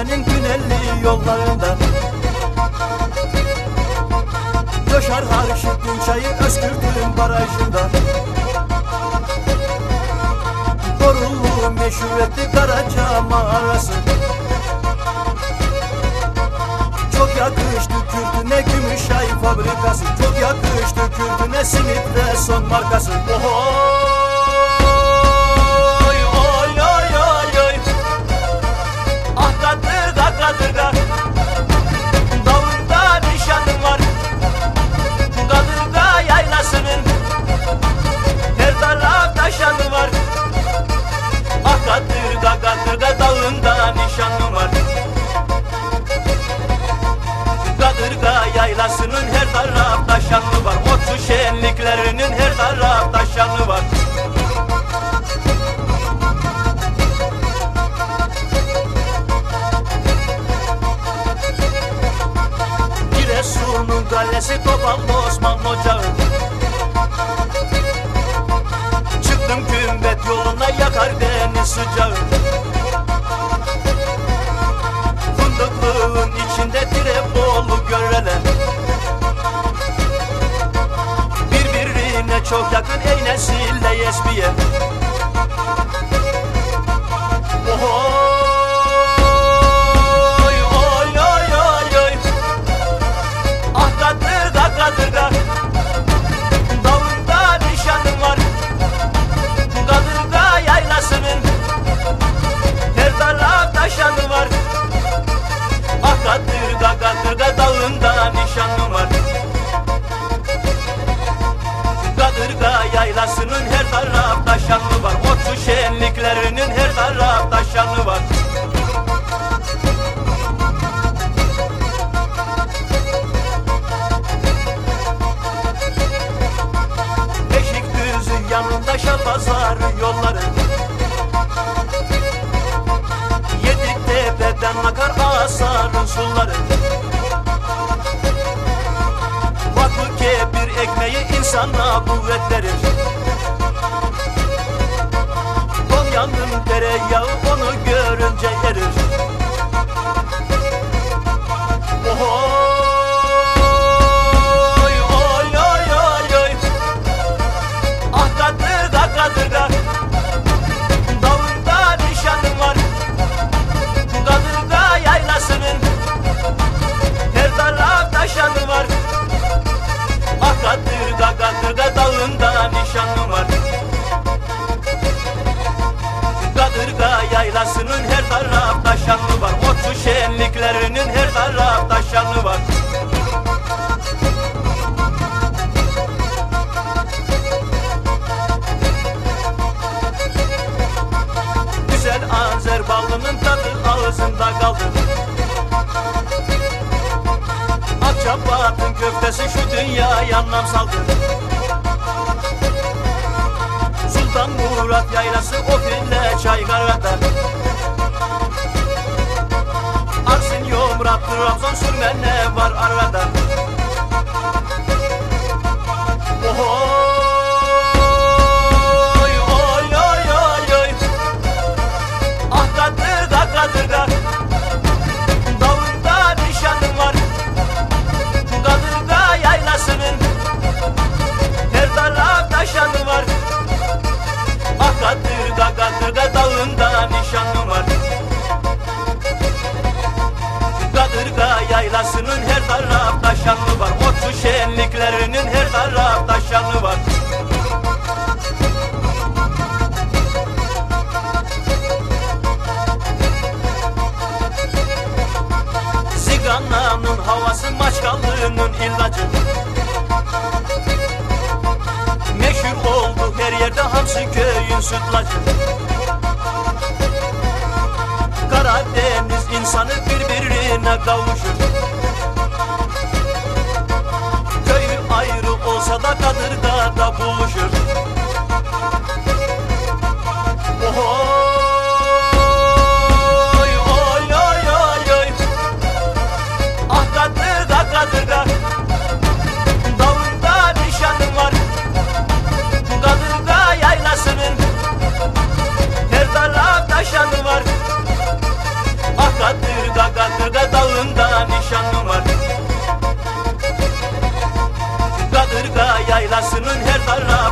annenin günelli yollarında. Coşar Harşittin çayı Özkürt'ün barajında. Korullu meşhur etti Karaca mağarası. Çok yakıştı Kürtüne Gümüşay fabrikası. Çok yakıştı Kürtüne simit ve son markası. Oy nişanım var. Kadırga yaylasının her taraf taşanı var. Otçu şenliklerinin her taraf taşanı var. Giresun'un kalesi Topallı Osman Ocağı. Çıktım kümbet yoluna yakar beni sıcağı Fındıklığın içinde Tirebolu görele Birbirine çok yakın ey nesille yesbiye Yanında Şalpazarı yolları. Yeditepe'den akar Asar'ın suları. Vakfı kebir ekmeği insana kuvvet verir Konya'nın tereyağı onu görünce erir dağında nişanım var. Kadırga yaylasının her taraf taşanı var. Otçu şenliklerinin her taraf taşanı var. Güzel Azer ballının tadı ağzında kaldı. Akçabat'ın köftesi şu dünyaya anlam saldı Murat yaylası o fille Çaykara'da Arsin Yomrat Trabzon sürmene var arada kadırga dağında nişanım var. Kadırga yaylasının her taraf taşanı var. Otçu şenliklerinin her taraf taşanı var. Zigana'nın havası maçkallığının ilacı her yerde Hamsi köyün sütlacı. Karadeniz insanı birbirine kavuşur. Köyü ayrı olsa da kadırgada buluşur dalında nişanlı var. Kadırga yaylasının her tarafta